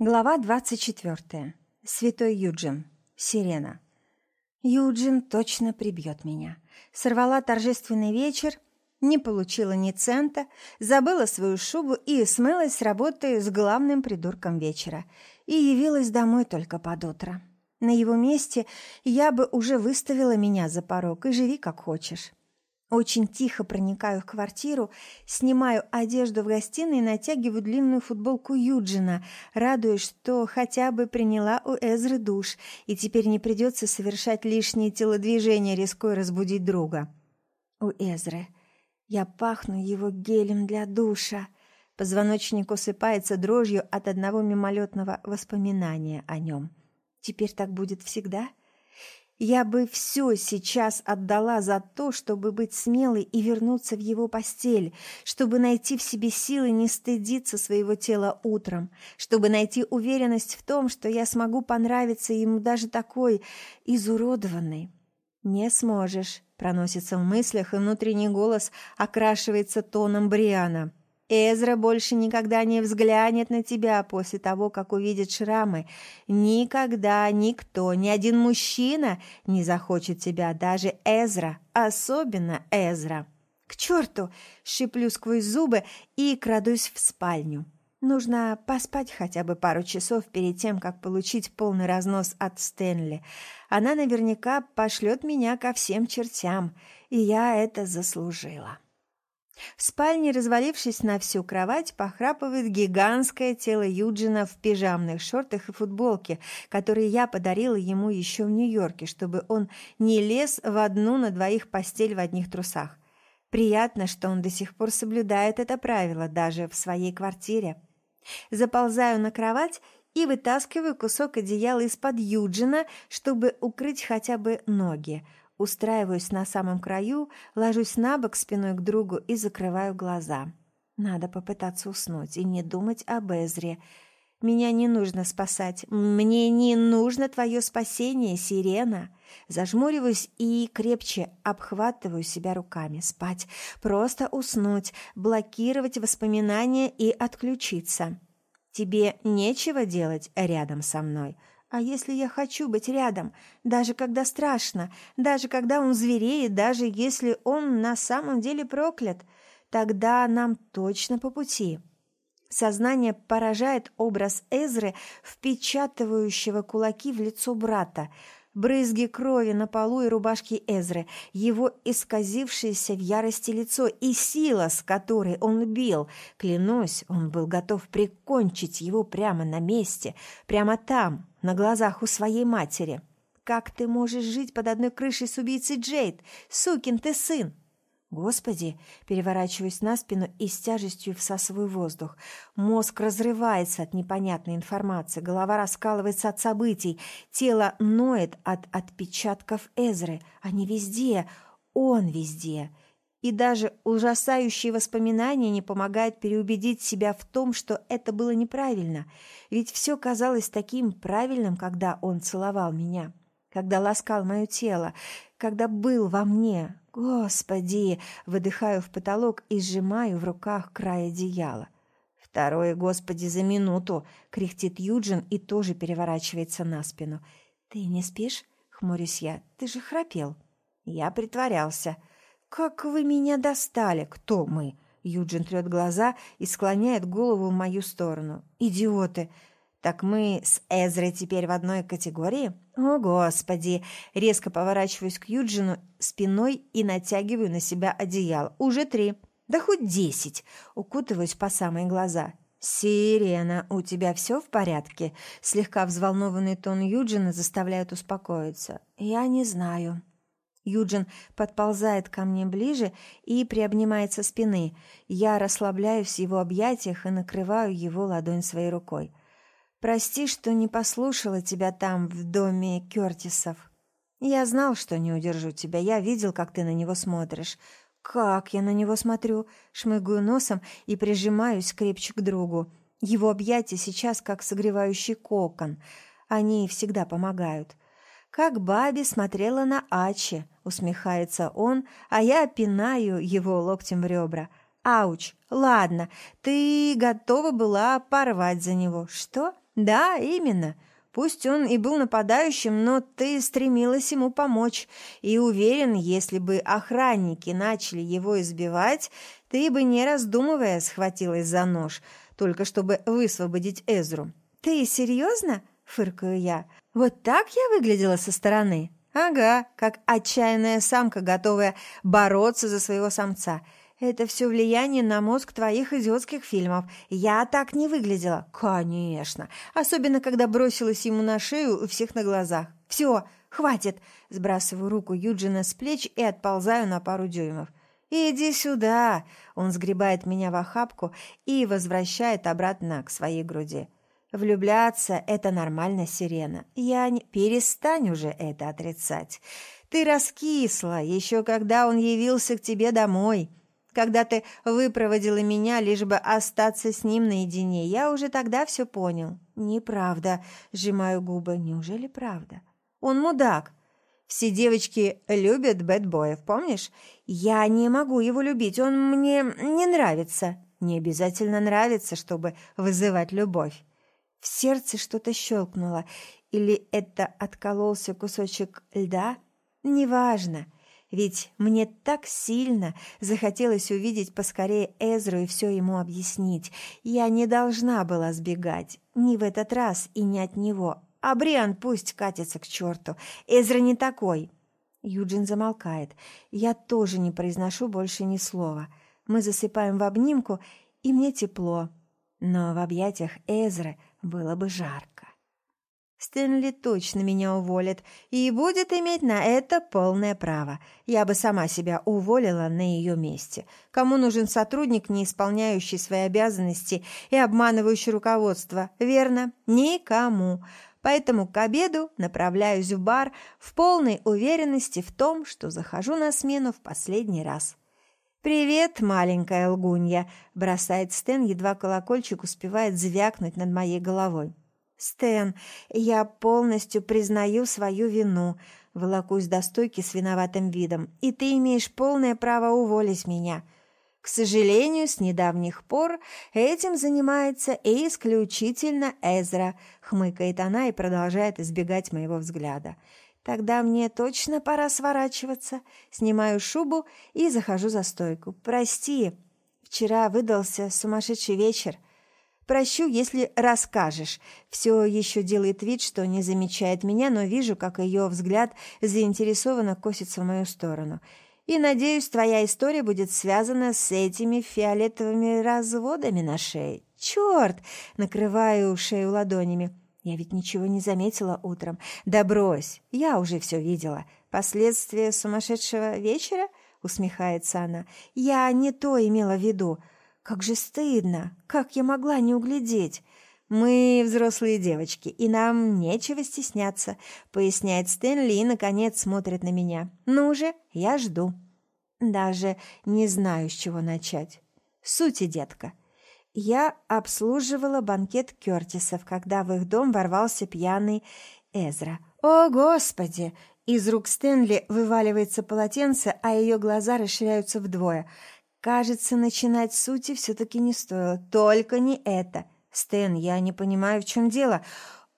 Глава 24. Святой Юджин. Сирена. Юджин точно прибьет меня. Сорвала торжественный вечер, не получила ни цента, забыла свою шубу и смылась с работы с главным придурком вечера. И явилась домой только под утро. На его месте я бы уже выставила меня за порог и живи как хочешь. Очень тихо проникаю в квартиру, снимаю одежду в гостиной и натягиваю длинную футболку Юджина, радуясь, что хотя бы приняла у Эзры душ, и теперь не придется совершать лишние телодвижения, рискуя разбудить друга. У Эзры. Я пахну его гелем для душа. Позвоночник усыпается дрожью от одного мимолетного воспоминания о нем. Теперь так будет всегда — я бы все сейчас отдала за то, чтобы быть смелой и вернуться в его постель, чтобы найти в себе силы не стыдиться своего тела утром, чтобы найти уверенность в том, что я смогу понравиться ему даже такой изуродованной. «Не сможешь», — проносится в мыслях, и внутренний голос окрашивается тоном Бриана — Эзра больше никогда не взглянет на тебя после того, как увидит шрамы. Никогда никто, ни один мужчина не захочет тебя, даже Эзра, особенно Эзра. К черту! Шиплю сквозь зубы и крадусь в спальню. Нужно поспать хотя бы пару часов перед тем, как получить полный разнос от Стэнли. Она наверняка пошлет меня ко всем чертям, и я это заслужила. В спальне, развалившись на всю кровать, похрапывает гигантское тело Юджина в пижамных шортах и футболке, которые я подарила ему еще в Нью-Йорке, чтобы он не лез в одну на двоих постель в одних трусах. Приятно, что он до сих пор соблюдает это правило даже в своей квартире. Заползаю на кровать и вытаскиваю кусок одеяла из-под Юджина, чтобы укрыть хотя бы ноги – Устраиваюсь на самом краю, ложусь на бок спиной к другу и закрываю глаза. Надо попытаться уснуть и не думать об Эзре. Меня не нужно спасать. Мне не нужно твое спасение, сирена. Зажмуриваюсь и крепче обхватываю себя руками. Спать. Просто уснуть, блокировать воспоминания и отключиться. Тебе нечего делать рядом со мной. А если я хочу быть рядом, даже когда страшно, даже когда он звереет, даже если он на самом деле проклят, тогда нам точно по пути. Сознание поражает образ Эзры, впечатывающего кулаки в лицо брата – брызги крови на полу и рубашке Эзры, его исказившееся в ярости лицо и сила, с которой он бил. Клянусь, он был готов прикончить его прямо на месте, прямо там, на глазах у своей матери. «Как ты можешь жить под одной крышей с убийцей Джейд? Сукин ты сын!» Господи, переворачиваюсь на спину и с тяжестью всасываю воздух. Мозг разрывается от непонятной информации, голова раскалывается от событий, тело ноет от отпечатков Эзры. Они везде, он везде. И даже ужасающие воспоминания не помогают переубедить себя в том, что это было неправильно. Ведь все казалось таким правильным, когда он целовал меня, когда ласкал мое тело, когда был во мне, «Господи!» — выдыхаю в потолок и сжимаю в руках край одеяла. «Второе, Господи, за минуту!» — кряхтит Юджин и тоже переворачивается на спину. «Ты не спишь?» — хмурюсь я. «Ты же храпел». Я притворялся. «Как вы меня достали!» «Кто мы?» Юджин трет глаза и склоняет голову в мою сторону. «Идиоты! Так мы с Эзрой теперь в одной категории? О, Господи! Резко поворачиваюсь к Юджину спиной и натягиваю на себя одеяло. Уже три. Да хоть десять. Укутываюсь по самые глаза. «Сирена, у тебя все в порядке?» Слегка взволнованный тон Юджина заставляет успокоиться. «Я не знаю». Юджин подползает ко мне ближе и приобнимает со спины. Я расслабляюсь в его объятиях и накрываю его ладонь своей рукой. Прости, что не послушала тебя там, в доме Кёртисов. Я знал, что не удержу тебя. Я видел, как ты на него смотришь. Как я на него смотрю? Шмыгаю носом и прижимаюсь крепче к другу. Его объятия сейчас как согревающий кокон. Они всегда помогают. Как Баби смотрела на Ачи, усмехается он, а я пинаю его локтем в ребра. Ауч, ладно, ты готова была порвать за него. Что? Да, именно. Пусть он и был нападающим, но ты стремилась ему помочь. И уверен, если бы охранники начали его избивать, ты бы, не раздумывая, схватилась за нож, только чтобы высвободить Эзру. «Ты серьезно?» – фыркаю я. «Вот так я выглядела со стороны?» «Ага, как отчаянная самка, готовая бороться за своего самца». Это все влияние на мозг твоих идиотских фильмов. Я так не выглядела. Конечно. Особенно, когда бросилась ему на шею у всех на глазах. Все, хватит. Сбрасываю руку Юджина с плеч и отползаю на пару дюймов. «Иди сюда!» Он сгребает меня в охапку и возвращает обратно к своей груди. «Влюбляться — это нормально, Сирена. Я не... Перестань уже это отрицать. Ты раскисла, еще когда он явился к тебе домой когда ты выпроводила меня, лишь бы остаться с ним наедине. Я уже тогда все понял. Неправда, сжимаю губы. Неужели правда? Он мудак. Все девочки любят бэтбоев, помнишь? Я не могу его любить, он мне не нравится. Не обязательно нравится, чтобы вызывать любовь. В сердце что-то щелкнуло. Или это откололся кусочек льда? Неважно. Ведь мне так сильно захотелось увидеть поскорее Эзру и все ему объяснить. Я не должна была сбегать. Ни в этот раз и не от него. А Бриан пусть катится к черту. Эзра не такой. Юджин замолкает. Я тоже не произношу больше ни слова. Мы засыпаем в обнимку, и мне тепло. Но в объятиях Эзры было бы жарко. Стэнли точно меня уволит и будет иметь на это полное право. Я бы сама себя уволила на ее месте. Кому нужен сотрудник, не исполняющий свои обязанности и обманывающий руководство? Верно? Никому. Поэтому к обеду направляюсь в бар в полной уверенности в том, что захожу на смену в последний раз. «Привет, маленькая лгунья!» – бросает Стэн, едва колокольчик успевает звякнуть над моей головой. «Стэн, я полностью признаю свою вину», — волокусь до стойки с виноватым видом, «и ты имеешь полное право уволить меня». К сожалению, с недавних пор этим занимается исключительно Эзра, хмыкает она и продолжает избегать моего взгляда. Тогда мне точно пора сворачиваться. Снимаю шубу и захожу за стойку. Прости, вчера выдался сумасшедший вечер. Прощу, если расскажешь. Все еще делает вид, что не замечает меня, но вижу, как ее взгляд заинтересованно косится в мою сторону. И, надеюсь, твоя история будет связана с этими фиолетовыми разводами на шее. Черт! Накрываю шею ладонями. Я ведь ничего не заметила утром. Да брось, я уже все видела. Последствия сумасшедшего вечера? Усмехается она. Я не то имела в виду. Как же стыдно! Как я могла не углядеть? Мы взрослые девочки, и нам нечего стесняться, поясняет Стэнли и, наконец, смотрит на меня. Ну же, я жду. Даже не знаю, с чего начать. Сути, детка. Я обслуживала банкет Кёртисов, когда в их дом ворвался пьяный Эзра. О, Господи! Из рук Стэнли вываливается полотенце, а ее глаза расширяются вдвое – Кажется, начинать с сути все-таки не стоило. Только не это. Стэн, я не понимаю, в чем дело.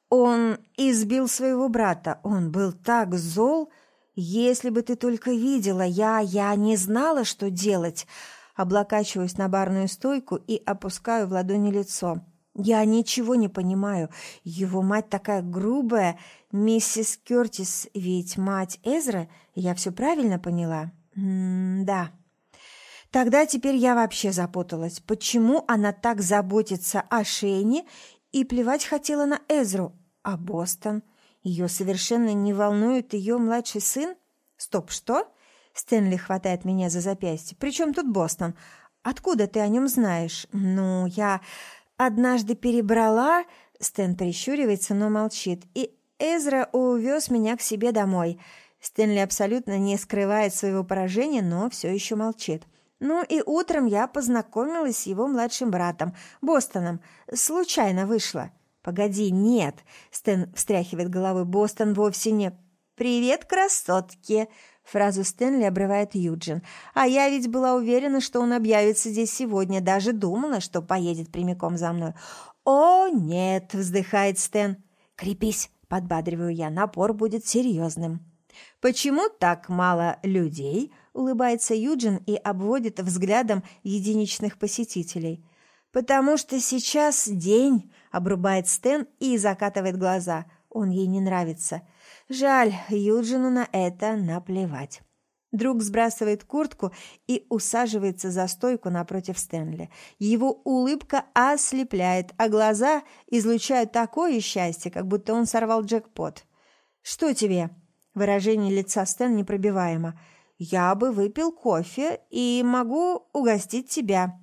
Он избил своего брата. Он был так зол. Если бы ты только видела, я... я не знала, что делать. Облокачиваюсь на барную стойку и опускаю в ладони лицо. Я ничего не понимаю. Его мать такая грубая. Миссис Кёртис ведь мать Эзра. Я все правильно поняла? М-да. Тогда теперь я вообще запуталась. Почему она так заботится о Шейне и плевать хотела на Эзру? А Бостон? Ее совершенно не волнует ее младший сын? Стоп, что? Стэнли хватает меня за запястье. При чем тут Бостон? Откуда ты о нем знаешь? Ну, я однажды перебрала... Стэн прищуривается, но молчит. И Эзра увез меня к себе домой. Стэнли абсолютно не скрывает своего поражения, но все еще молчит. Ну и утром я познакомилась с его младшим братом, Бостоном. Случайно вышла. Погоди, нет. Стэн встряхивает головой. Бостон вовсе не... Привет, красотки. Фразу Стэнли обрывает Юджин. «А я ведь была уверена, что он объявится здесь сегодня. Даже думала, что поедет прямиком за мной». «О, нет!» – вздыхает Стэн. «Крепись!» – подбадриваю я. «Напор будет серьезным». «Почему так мало людей?» – улыбается Юджин и обводит взглядом единичных посетителей. «Потому что сейчас день», – обрубает Стэн и закатывает глаза. Он ей не нравится. Жаль, Юджину на это наплевать. Друг сбрасывает куртку и усаживается за стойку напротив Стэнли. Его улыбка ослепляет, а глаза излучают такое счастье, как будто он сорвал джекпот. «Что тебе?» Выражение лица Стэн непробиваемо. «Я бы выпил кофе и могу угостить тебя».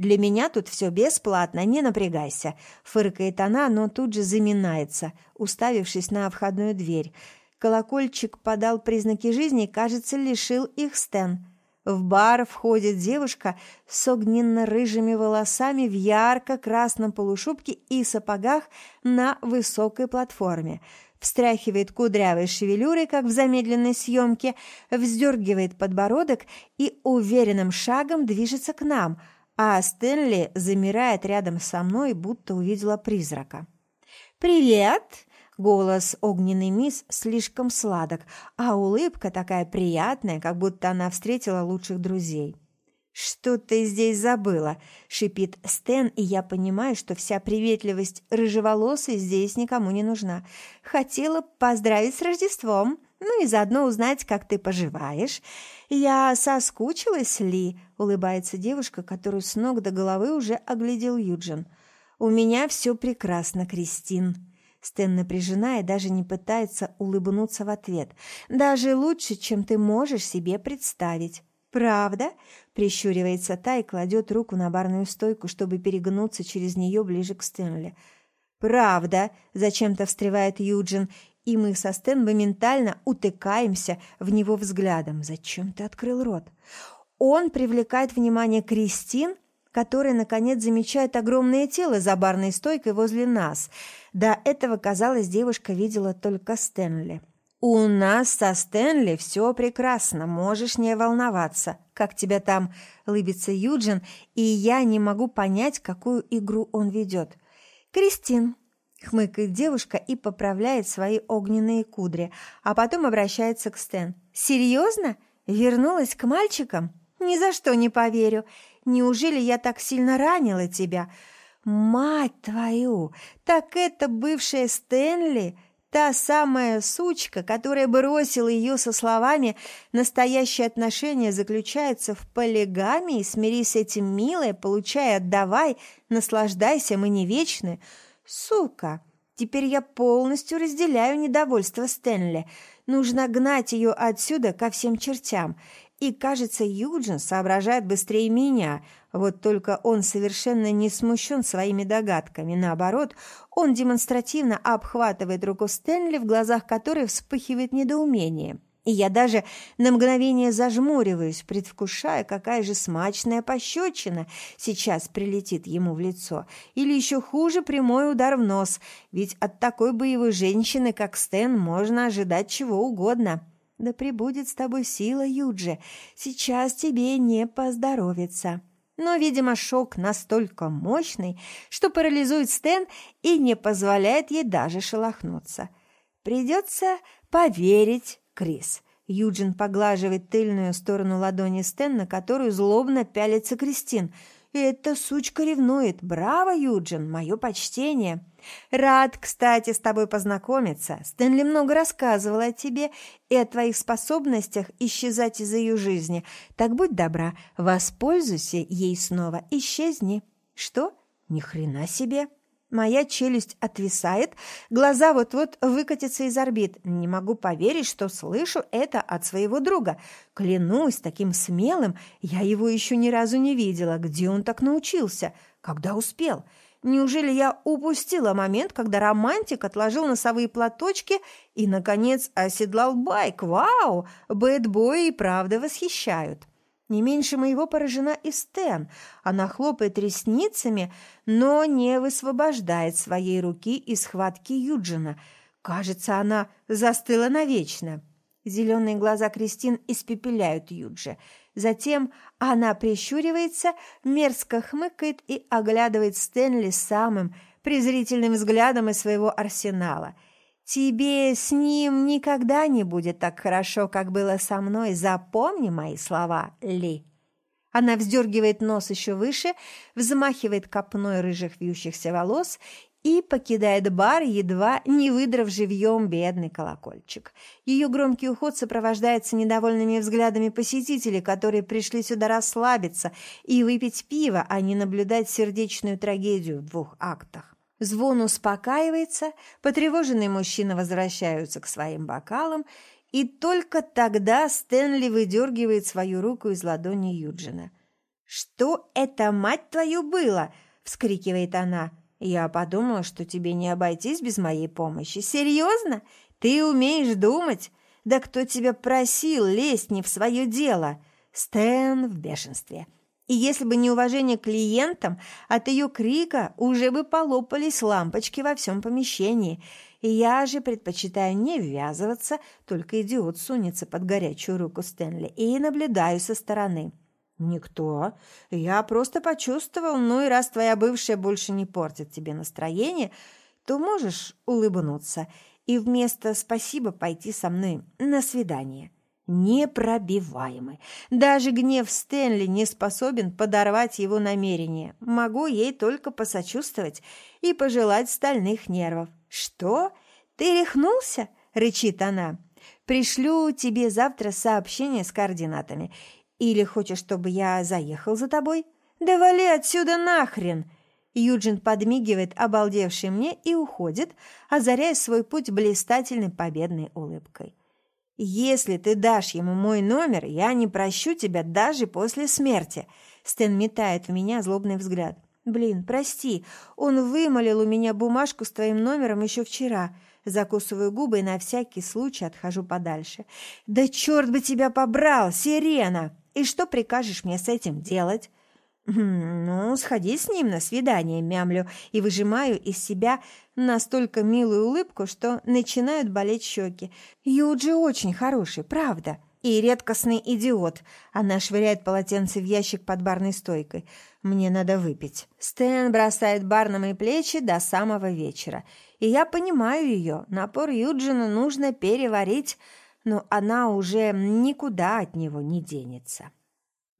«Для меня тут все бесплатно, не напрягайся», – фыркает она, но тут же заминается, уставившись на входную дверь. Колокольчик подал признаки жизни кажется, лишил их Стэн. В бар входит девушка с огненно-рыжими волосами в ярко-красном полушубке и сапогах на высокой платформе. Встряхивает кудрявой шевелюрой, как в замедленной съемке, вздергивает подбородок и уверенным шагом движется к нам – а Стэнли замирает рядом со мной, будто увидела призрака. «Привет!» – голос огненный мисс слишком сладок, а улыбка такая приятная, как будто она встретила лучших друзей. «Что ты здесь забыла?» – шипит Стэн, и я понимаю, что вся приветливость рыжеволосой здесь никому не нужна. «Хотела поздравить с Рождеством!» Ну и заодно узнать, как ты поживаешь. Я соскучилась ли?» – улыбается девушка, которую с ног до головы уже оглядел Юджин. «У меня все прекрасно, Кристин». Стэн напряжена и даже не пытается улыбнуться в ответ. «Даже лучше, чем ты можешь себе представить». «Правда?» – прищуривается та и кладет руку на барную стойку, чтобы перегнуться через нее ближе к Стэнли. «Правда!» – зачем-то встревает Юджин и мы со Стэн моментально утыкаемся в него взглядом. «Зачем ты открыл рот?» Он привлекает внимание Кристин, которая, наконец, замечает огромное тело за барной стойкой возле нас. До этого, казалось, девушка видела только Стэнли. «У нас со Стэнли все прекрасно, можешь не волноваться. Как тебя там?» – лыбится Юджин, и я не могу понять, какую игру он ведет. «Кристин, Хмыкает девушка и поправляет свои огненные кудри, а потом обращается к Стэн. «Серьезно? Вернулась к мальчикам? Ни за что не поверю. Неужели я так сильно ранила тебя? Мать твою! Так это бывшая Стэнли?» Та самая сучка, которая бросила ее со словами «настоящее отношение заключается в полигамии, смирись с этим, милая, получай, отдавай, наслаждайся, мы не вечны». Сука! Теперь я полностью разделяю недовольство Стэнли. Нужно гнать ее отсюда ко всем чертям. И, кажется, Юджин соображает быстрее меня. Вот только он совершенно не смущен своими догадками. Наоборот, он демонстративно обхватывает руку Стэнли, в глазах которой вспыхивает недоумение. И я даже на мгновение зажмуриваюсь, предвкушая, какая же смачная пощечина сейчас прилетит ему в лицо. Или еще хуже прямой удар в нос, ведь от такой боевой женщины, как Стэн, можно ожидать чего угодно. Да пребудет с тобой сила, Юджи, сейчас тебе не поздоровится. Но, видимо, шок настолько мощный, что парализует Стэн и не позволяет ей даже шелохнуться. Придется поверить Крис. Юджин поглаживает тыльную сторону ладони Стэн, на которую злобно пялится Кристин. «Эта сучка ревнует. Браво, Юджин, мое почтение!» «Рад, кстати, с тобой познакомиться. Стэнли много рассказывала о тебе и о твоих способностях исчезать из ее жизни. Так будь добра, воспользуйся ей снова, исчезни». «Что? Ни хрена себе!» Моя челюсть отвисает, глаза вот-вот выкатятся из орбит. Не могу поверить, что слышу это от своего друга. Клянусь, таким смелым я его еще ни разу не видела. Где он так научился? Когда успел? Неужели я упустила момент, когда романтик отложил носовые платочки и, наконец, оседлал байк? Вау! Бэтбои и правда восхищают. Не меньше моего поражена и Стэн. Она хлопает ресницами, но не высвобождает своей руки из схватки Юджина. Кажется, она застыла навечно. Зеленые глаза Кристин испепеляют Юджи. Затем она прищуривается, мерзко хмыкает и оглядывает Стэнли самым презрительным взглядом из своего арсенала. «Тебе с ним никогда не будет так хорошо, как было со мной. Запомни мои слова, Ли». Она вздергивает нос еще выше, взмахивает копной рыжих вьющихся волос и покидает бар, едва не выдрав живьем бедный колокольчик. Ее громкий уход сопровождается недовольными взглядами посетителей, которые пришли сюда расслабиться и выпить пиво, а не наблюдать сердечную трагедию в двух актах. Звон успокаивается, потревоженные мужчины возвращаются к своим бокалам, и только тогда Стэнли выдергивает свою руку из ладони Юджина. «Что это, мать твою, было?» – вскрикивает она – я подумала, что тебе не обойтись без моей помощи. Серьезно? Ты умеешь думать? Да кто тебя просил лезть не в свое дело? Стэн в бешенстве. И если бы не уважение к клиентам, от ее крика уже бы полопались лампочки во всем помещении. Я же предпочитаю не ввязываться, только идиот сунется под горячую руку Стэнли, и наблюдаю со стороны. «Никто. Я просто почувствовал, ну и раз твоя бывшая больше не портит тебе настроение, то можешь улыбнуться и вместо «спасибо» пойти со мной на свидание». Непробиваемый. Даже гнев Стэнли не способен подорвать его намерение. Могу ей только посочувствовать и пожелать стальных нервов. «Что? Ты рехнулся?» – рычит она. «Пришлю тебе завтра сообщение с координатами» Или хочешь, чтобы я заехал за тобой? Да вали отсюда нахрен!» Юджин подмигивает, обалдевший мне, и уходит, озаряя свой путь блистательной победной улыбкой. «Если ты дашь ему мой номер, я не прощу тебя даже после смерти!» Стэн метает в меня злобный взгляд. «Блин, прости, он вымолил у меня бумажку с твоим номером еще вчера. Закусываю губы и на всякий случай отхожу подальше. «Да черт бы тебя побрал, сирена!» И что прикажешь мне с этим делать? Хм, ну, сходить с ним на свидание, мямлю, и выжимаю из себя настолько милую улыбку, что начинают болеть щеки. Юджи очень хороший, правда. И редкостный идиот. Она швыряет полотенце в ящик под барной стойкой. Мне надо выпить. Стэн бросает бар на мои плечи до самого вечера. И я понимаю ее. Напор Юджина нужно переварить но она уже никуда от него не денется.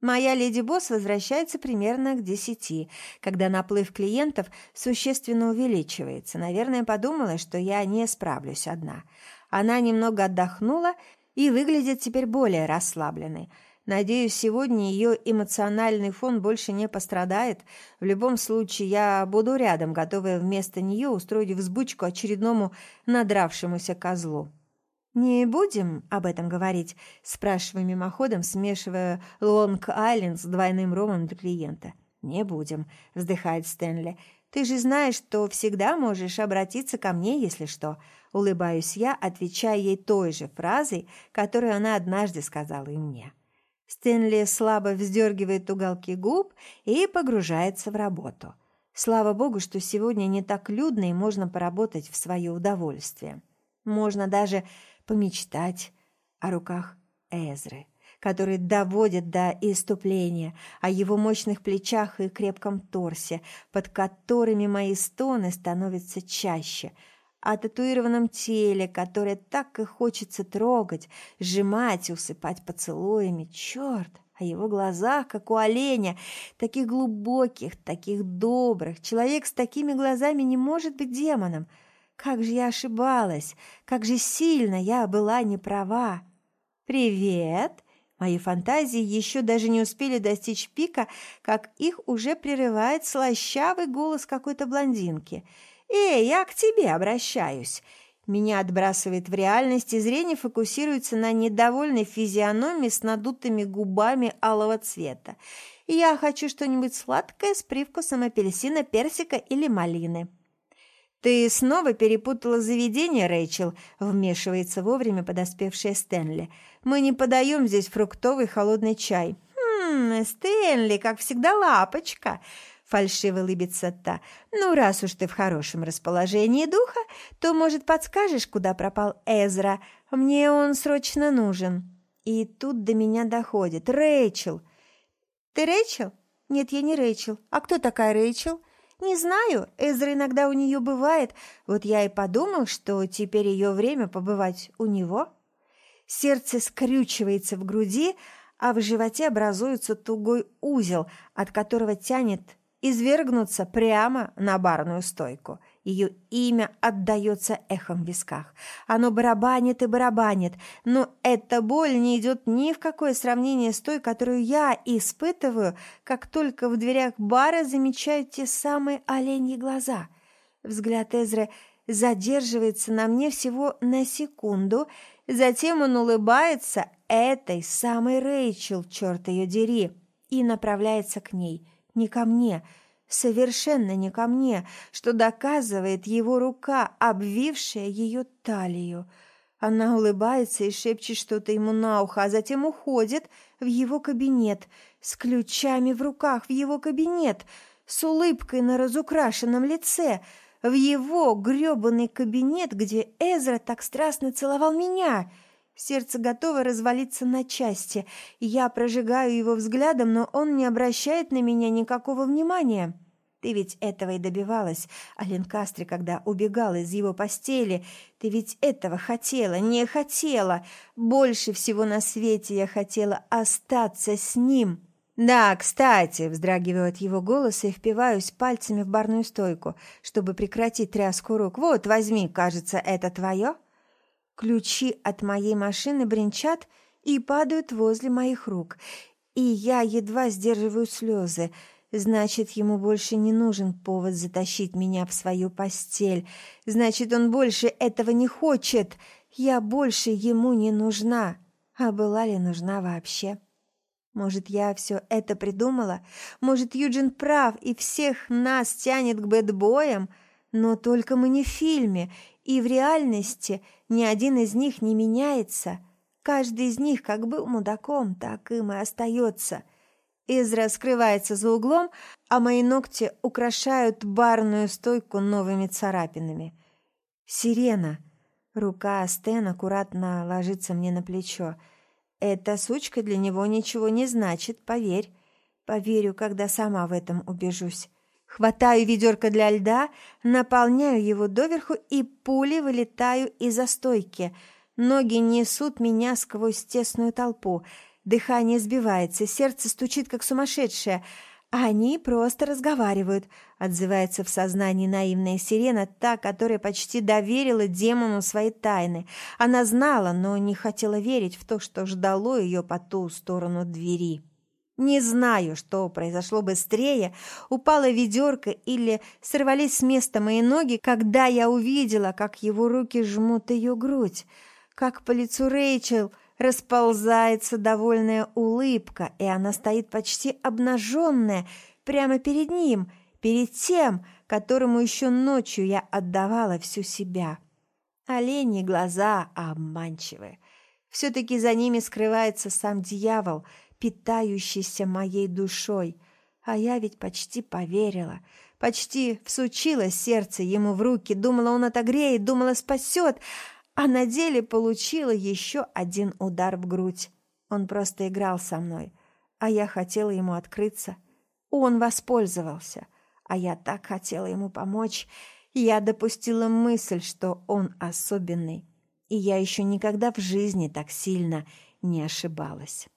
Моя леди-босс возвращается примерно к десяти, когда наплыв клиентов существенно увеличивается. Наверное, подумала, что я не справлюсь одна. Она немного отдохнула и выглядит теперь более расслабленной. Надеюсь, сегодня ее эмоциональный фон больше не пострадает. В любом случае, я буду рядом, готовая вместо нее устроить взбучку очередному надравшемуся козлу. «Не будем об этом говорить?» – спрашиваю мимоходом, смешивая Лонг-Айленд с двойным ромом для клиента. «Не будем», – вздыхает Стэнли. «Ты же знаешь, что всегда можешь обратиться ко мне, если что». Улыбаюсь я, отвечая ей той же фразой, которую она однажды сказала и мне. Стэнли слабо вздергивает уголки губ и погружается в работу. Слава богу, что сегодня не так людно и можно поработать в свое удовольствие. Можно даже помечтать о руках Эзры, которые доводят до иступления, о его мощных плечах и крепком торсе, под которыми мои стоны становятся чаще, о татуированном теле, которое так и хочется трогать, сжимать усыпать поцелуями. Черт! о его глазах, как у оленя, таких глубоких, таких добрых. Человек с такими глазами не может быть демоном – как же я ошибалась, как же сильно я была не права. «Привет!» Мои фантазии еще даже не успели достичь пика, как их уже прерывает слащавый голос какой-то блондинки. «Эй, я к тебе обращаюсь!» Меня отбрасывает в реальность, и зрение фокусируется на недовольной физиономии с надутыми губами алого цвета. Я хочу что-нибудь сладкое с привкусом апельсина, персика или малины. «Ты снова перепутала заведение, Рэйчел», – вмешивается вовремя подоспевшая Стэнли. «Мы не подаем здесь фруктовый холодный чай». «Хм, Стэнли, как всегда, лапочка!» Фальшиво лыбится та. «Ну, раз уж ты в хорошем расположении духа, то, может, подскажешь, куда пропал Эзра? Мне он срочно нужен». И тут до меня доходит. «Рэйчел!» «Ты Рэйчел?» «Нет, я не Рэйчел. А кто такая Рэйчел?» «Не знаю. Эзра иногда у нее бывает. Вот я и подумал, что теперь ее время побывать у него». Сердце скрючивается в груди, а в животе образуется тугой узел, от которого тянет извергнуться прямо на барную стойку. Ее имя отдается эхом в висках. Оно барабанит и барабанит, но эта боль не идет ни в какое сравнение с той, которую я испытываю, как только в дверях бара замечаю те самые оленьи глаза. Взгляд Эзры задерживается на мне всего на секунду, затем он улыбается этой самой Рэйчел, черт ее дери, и направляется к ней – не ко мне, совершенно не ко мне, что доказывает его рука, обвившая ее талию. Она улыбается и шепчет что-то ему на ухо, а затем уходит в его кабинет, с ключами в руках в его кабинет, с улыбкой на разукрашенном лице, в его грёбаный кабинет, где Эзра так страстно целовал меня — Сердце готово развалиться на части. Я прожигаю его взглядом, но он не обращает на меня никакого внимания. Ты ведь этого и добивалась, Ален Кастри, когда убегала из его постели. Ты ведь этого хотела, не хотела. Больше всего на свете я хотела остаться с ним. Да, кстати, вздрагивает его голос и впиваюсь пальцами в барную стойку, чтобы прекратить тряску рук. Вот, возьми, кажется, это твое. Ключи от моей машины бренчат и падают возле моих рук, и я едва сдерживаю слезы. Значит, ему больше не нужен повод затащить меня в свою постель. Значит, он больше этого не хочет. Я больше ему не нужна. А была ли нужна вообще? Может, я все это придумала? Может, Юджин прав, и всех нас тянет к бэтбоям? Но только мы не в фильме, и в реальности ни один из них не меняется. Каждый из них как был мудаком, так им и остается. Изра скрывается за углом, а мои ногти украшают барную стойку новыми царапинами. «Сирена!» Рука Стэн аккуратно ложится мне на плечо. «Эта сучка для него ничего не значит, поверь. Поверю, когда сама в этом убежусь». Хватаю ведерко для льда, наполняю его доверху и пулей вылетаю из-за стойки. Ноги несут меня сквозь тесную толпу. Дыхание сбивается, сердце стучит, как сумасшедшее. Они просто разговаривают, отзывается в сознании наивная сирена, та, которая почти доверила демону свои тайны. Она знала, но не хотела верить в то, что ждало ее по ту сторону двери. Не знаю, что произошло быстрее, упала ведерко или сорвались с места мои ноги, когда я увидела, как его руки жмут ее грудь, как по лицу Рэйчел расползается довольная улыбка, и она стоит почти обнаженная прямо перед ним, перед тем, которому еще ночью я отдавала всю себя. Оленьи глаза обманчивые. Все-таки за ними скрывается сам дьявол — питающийся моей душой. А я ведь почти поверила, почти всучила сердце ему в руки, думала, он отогреет, думала, спасет, а на деле получила еще один удар в грудь. Он просто играл со мной, а я хотела ему открыться. Он воспользовался, а я так хотела ему помочь. Я допустила мысль, что он особенный, и я еще никогда в жизни так сильно не ошибалась.